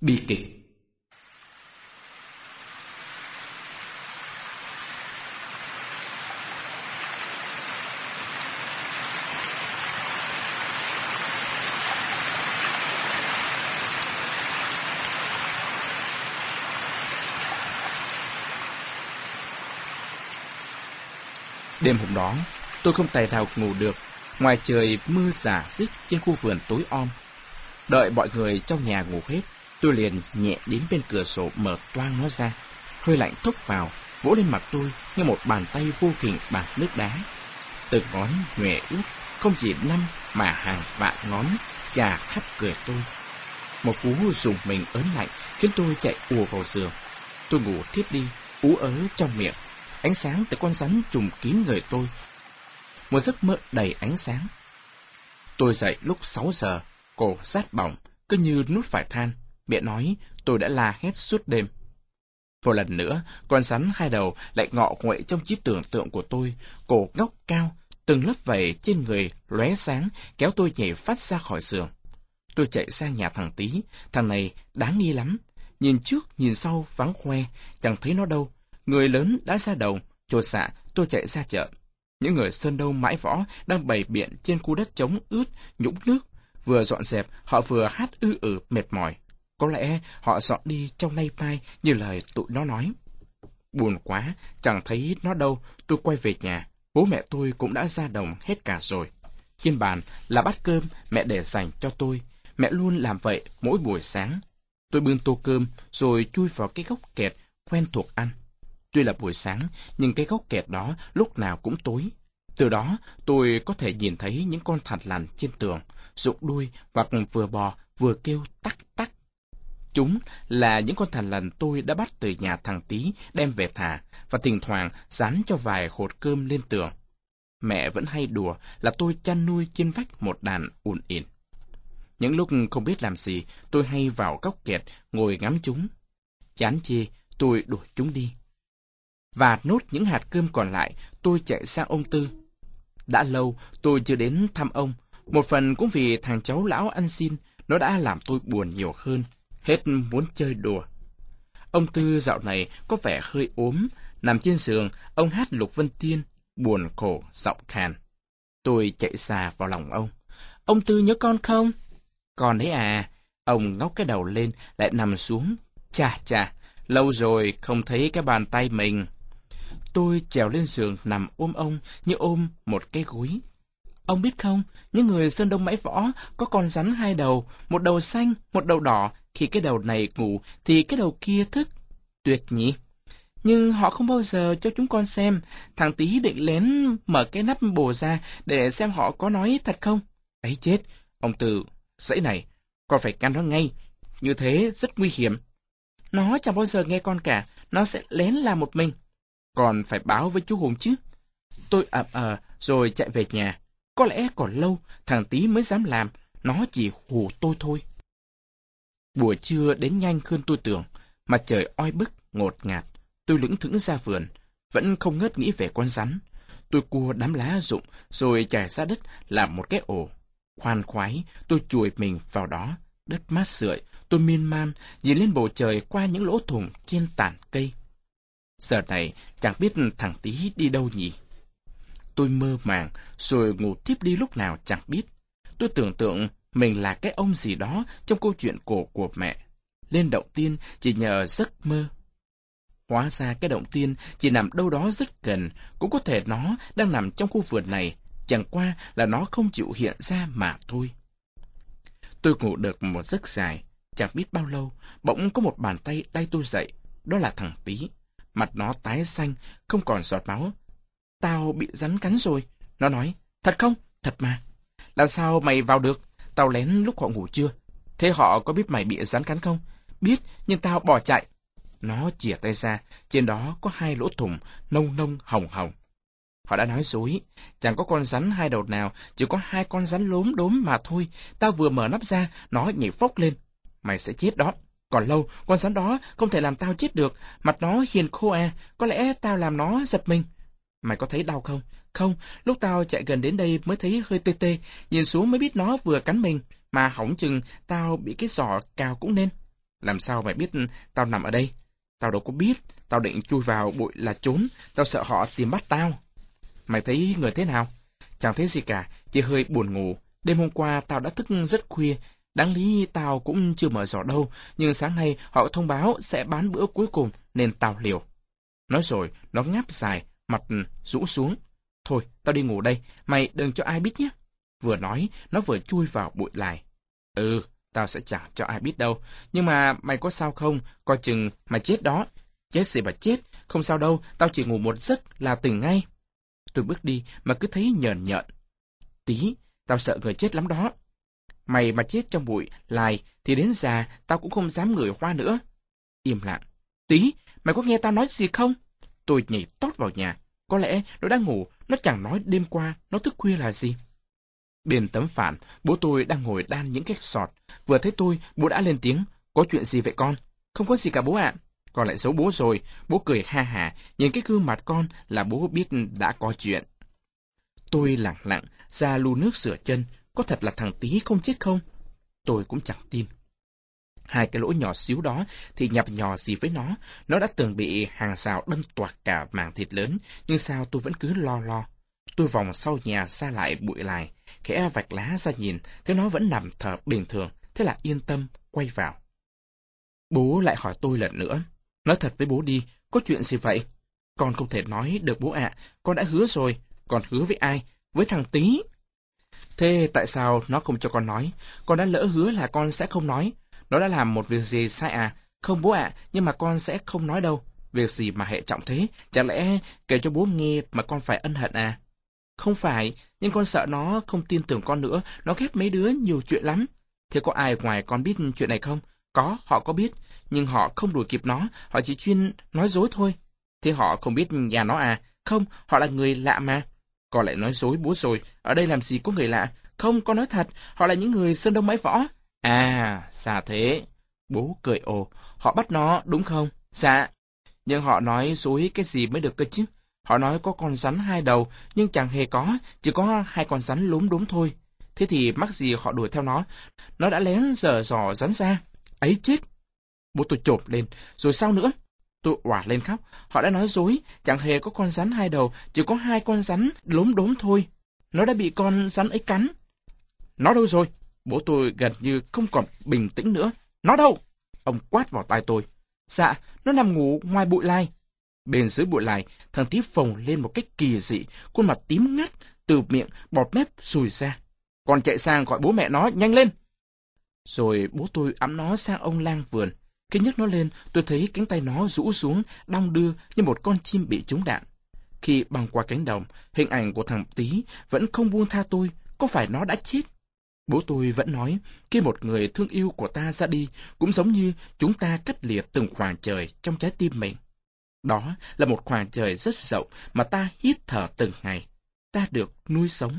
Bi kịch Đêm hôm đó, tôi không tài nào ngủ được, ngoài trời mưa xả xích trên khu vườn tối om. Đợi mọi người trong nhà ngủ hết, tôi liền nhẹ đến bên cửa sổ mở toang nó ra. Hơi lạnh thốc vào, vỗ lên mặt tôi như một bàn tay vô hình bằng nước đá. Từng ngón nhòe ướt, không chỉ năm mà hàng vạn ngón chà khắp cửa tôi. Một cú dùng mình ớn lạnh khiến tôi chạy ùa vào giường. Tôi ngủ thiếp đi, ú ớ trong miệng, Ánh sáng từ con rắn trùm kín người tôi. Một giấc mơ đầy ánh sáng. Tôi dậy lúc 6 giờ, cổ rát bỏng, cứ như nút phải than. Mẹ nói tôi đã la hét suốt đêm. Một lần nữa, con rắn hai đầu lại ngọ nguậy trong trí tưởng tượng của tôi, cổ góc cao, từng lớp vảy trên người lóe sáng, kéo tôi nhảy phát ra khỏi giường. Tôi chạy sang nhà thằng Tý, thằng này đáng nghi lắm. Nhìn trước, nhìn sau, vắng khoe, chẳng thấy nó đâu. Người lớn đã ra đầu, trột xạ, dạ, tôi chạy ra chợ. Những người sơn đâu mãi võ đang bày biện trên khu đất trống ướt, nhũng nước. Vừa dọn dẹp, họ vừa hát ư ử mệt mỏi. Có lẽ họ dọn đi trong nay mai như lời tụi nó nói. Buồn quá, chẳng thấy nó đâu, tôi quay về nhà. Bố mẹ tôi cũng đã ra đồng hết cả rồi. Trên bàn là bát cơm mẹ để dành cho tôi. Mẹ luôn làm vậy mỗi buổi sáng. Tôi bưng tô cơm rồi chui vào cái góc kẹt quen thuộc ăn. Tuy là buổi sáng, nhưng cái góc kẹt đó lúc nào cũng tối. Từ đó, tôi có thể nhìn thấy những con thằn lằn trên tường, rụng đuôi hoặc vừa bò vừa kêu tắc tắc. Chúng là những con thằn lằn tôi đã bắt từ nhà thằng Tý đem về thả và thỉnh thoảng dán cho vài hột cơm lên tường. Mẹ vẫn hay đùa là tôi chăn nuôi trên vách một đàn ùn ỉn. Những lúc không biết làm gì, tôi hay vào góc kẹt ngồi ngắm chúng. Chán chê, tôi đuổi chúng đi và nốt những hạt cơm còn lại, tôi chạy sang ông Tư. Đã lâu tôi chưa đến thăm ông, một phần cũng vì thằng cháu lão ăn xin, nó đã làm tôi buồn nhiều hơn, hết muốn chơi đùa. Ông Tư dạo này có vẻ hơi ốm, nằm trên giường, ông hát Lục Vân Tiên, buồn khổ, giọng khàn. Tôi chạy xà vào lòng ông. Ông Tư nhớ con không? Con đấy à. Ông ngóc cái đầu lên, lại nằm xuống. Chà chà, lâu rồi không thấy cái bàn tay mình. Tôi trèo lên giường nằm ôm ông như ôm một cái gối. Ông biết không, những người Sơn Đông Mãi Võ có con rắn hai đầu, một đầu xanh, một đầu đỏ. Khi cái đầu này ngủ thì cái đầu kia thức. Tuyệt nhỉ? Nhưng họ không bao giờ cho chúng con xem. Thằng tí định lén mở cái nắp bồ ra để xem họ có nói thật không. ấy chết, ông Từ, dãy này, con phải ngăn nó ngay. Như thế rất nguy hiểm. Nó chẳng bao giờ nghe con cả, nó sẽ lén làm một mình. Còn phải báo với chú Hùng chứ. Tôi ậm ờ, rồi chạy về nhà. Có lẽ còn lâu, thằng tí mới dám làm. Nó chỉ hù tôi thôi. Buổi trưa đến nhanh hơn tôi tưởng. mà trời oi bức, ngột ngạt. Tôi lững thững ra vườn. Vẫn không ngớt nghĩ về con rắn. Tôi cua đám lá rụng, rồi trải ra đất làm một cái ổ. Khoan khoái, tôi chùi mình vào đó. Đất mát sượi, tôi miên man, nhìn lên bầu trời qua những lỗ thủng trên tàn cây. Giờ này chẳng biết thằng tí đi đâu nhỉ. Tôi mơ màng, rồi ngủ tiếp đi lúc nào chẳng biết. Tôi tưởng tượng mình là cái ông gì đó trong câu chuyện cổ của mẹ. Lên động tiên chỉ nhờ giấc mơ. Hóa ra cái động tiên chỉ nằm đâu đó rất gần, cũng có thể nó đang nằm trong khu vườn này, chẳng qua là nó không chịu hiện ra mà thôi. Tôi ngủ được một giấc dài, chẳng biết bao lâu, bỗng có một bàn tay đay tôi dậy, đó là thằng Tí. Mặt nó tái xanh, không còn giọt máu. Tao bị rắn cắn rồi. Nó nói, thật không? Thật mà. Làm sao mày vào được? Tao lén lúc họ ngủ chưa? Thế họ có biết mày bị rắn cắn không? Biết, nhưng tao bỏ chạy. Nó chìa tay ra, trên đó có hai lỗ thủng, nông nông hồng hồng. Họ đã nói dối, chẳng có con rắn hai đầu nào, chỉ có hai con rắn lốm đốm mà thôi. Tao vừa mở nắp ra, nó nhảy phốc lên. Mày sẽ chết đó. Còn lâu, con rắn đó không thể làm tao chết được. Mặt nó hiền khô à, có lẽ tao làm nó giật mình. Mày có thấy đau không? Không, lúc tao chạy gần đến đây mới thấy hơi tê tê, nhìn xuống mới biết nó vừa cắn mình, mà hỏng chừng tao bị cái giỏ cào cũng nên. Làm sao mày biết tao nằm ở đây? Tao đâu có biết, tao định chui vào bụi là trốn, tao sợ họ tìm bắt tao. Mày thấy người thế nào? Chẳng thấy gì cả, chỉ hơi buồn ngủ. Đêm hôm qua tao đã thức rất khuya, đáng lý tao cũng chưa mở giỏ đâu, nhưng sáng nay họ thông báo sẽ bán bữa cuối cùng nên tao liều. Nói rồi, nó ngáp dài, mặt ừ, rũ xuống. Thôi, tao đi ngủ đây, mày đừng cho ai biết nhé. Vừa nói, nó vừa chui vào bụi lại. Ừ, tao sẽ chẳng cho ai biết đâu. Nhưng mà mày có sao không? Coi chừng mày chết đó. Chết gì mà chết, không sao đâu, tao chỉ ngủ một giấc là tỉnh ngay. Tôi bước đi mà cứ thấy nhờn nhợn. Tí, tao sợ người chết lắm đó. Mày mà chết trong bụi lại thì đến già tao cũng không dám ngửi hoa nữa. Im lặng. Tí, mày có nghe tao nói gì không? Tôi nhảy tót vào nhà. Có lẽ nó đang ngủ, nó chẳng nói đêm qua nó thức khuya là gì. Bên tấm phản, bố tôi đang ngồi đan những cái sọt. Vừa thấy tôi, bố đã lên tiếng. Có chuyện gì vậy con? Không có gì cả bố ạ. Con lại giấu bố rồi. Bố cười ha hà. nhìn cái gương mặt con là bố biết đã có chuyện. Tôi lặng lặng, ra lu nước rửa chân. Có thật là thằng tí không chết không? Tôi cũng chẳng tin. Hai cái lỗ nhỏ xíu đó thì nhập nhò gì với nó. Nó đã từng bị hàng xào đâm toạc cả màng thịt lớn, nhưng sao tôi vẫn cứ lo lo. Tôi vòng sau nhà xa lại bụi lại, khẽ vạch lá ra nhìn, thấy nó vẫn nằm thở bình thường, thế là yên tâm, quay vào. Bố lại hỏi tôi lần nữa. Nói thật với bố đi, có chuyện gì vậy? Con không thể nói được bố ạ, con đã hứa rồi. Con hứa với ai? Với thằng Tý. Thế tại sao nó không cho con nói? Con đã lỡ hứa là con sẽ không nói. Nó đã làm một việc gì sai à? Không bố ạ, nhưng mà con sẽ không nói đâu. Việc gì mà hệ trọng thế? Chẳng lẽ kể cho bố nghe mà con phải ân hận à? Không phải, nhưng con sợ nó không tin tưởng con nữa, nó ghét mấy đứa nhiều chuyện lắm. Thế có ai ngoài con biết chuyện này không? Có, họ có biết, nhưng họ không đuổi kịp nó, họ chỉ chuyên nói dối thôi. Thế họ không biết nhà nó à? Không, họ là người lạ mà. Con lại nói dối bố rồi, ở đây làm gì có người lạ? Không, con nói thật, họ là những người sơn đông mái võ. À, xa thế. Bố cười ồ, họ bắt nó, đúng không? Dạ. Nhưng họ nói dối cái gì mới được cơ chứ? Họ nói có con rắn hai đầu, nhưng chẳng hề có, chỉ có hai con rắn lúm đúng thôi. Thế thì mắc gì họ đuổi theo nó? Nó đã lén dở dò rắn ra. Ấy chết! Bố tôi chộp lên, rồi sao nữa? Tôi òa lên khóc. Họ đã nói dối, chẳng hề có con rắn hai đầu, chỉ có hai con rắn lốm đốm thôi. Nó đã bị con rắn ấy cắn. Nó đâu rồi? Bố tôi gần như không còn bình tĩnh nữa. Nó đâu? Ông quát vào tai tôi. Dạ, nó nằm ngủ ngoài bụi lai. Bên dưới bụi lai, thằng tí phồng lên một cách kỳ dị, khuôn mặt tím ngắt, từ miệng, bọt mép sùi ra. Còn chạy sang gọi bố mẹ nó, nhanh lên! Rồi bố tôi ấm nó sang ông lang vườn. Khi nhấc nó lên, tôi thấy cánh tay nó rũ xuống, đong đưa như một con chim bị trúng đạn. Khi băng qua cánh đồng, hình ảnh của thằng tí vẫn không buông tha tôi, có phải nó đã chết? Bố tôi vẫn nói, khi một người thương yêu của ta ra đi, cũng giống như chúng ta cắt liệt từng khoảng trời trong trái tim mình. Đó là một khoảng trời rất rộng mà ta hít thở từng ngày. Ta được nuôi sống.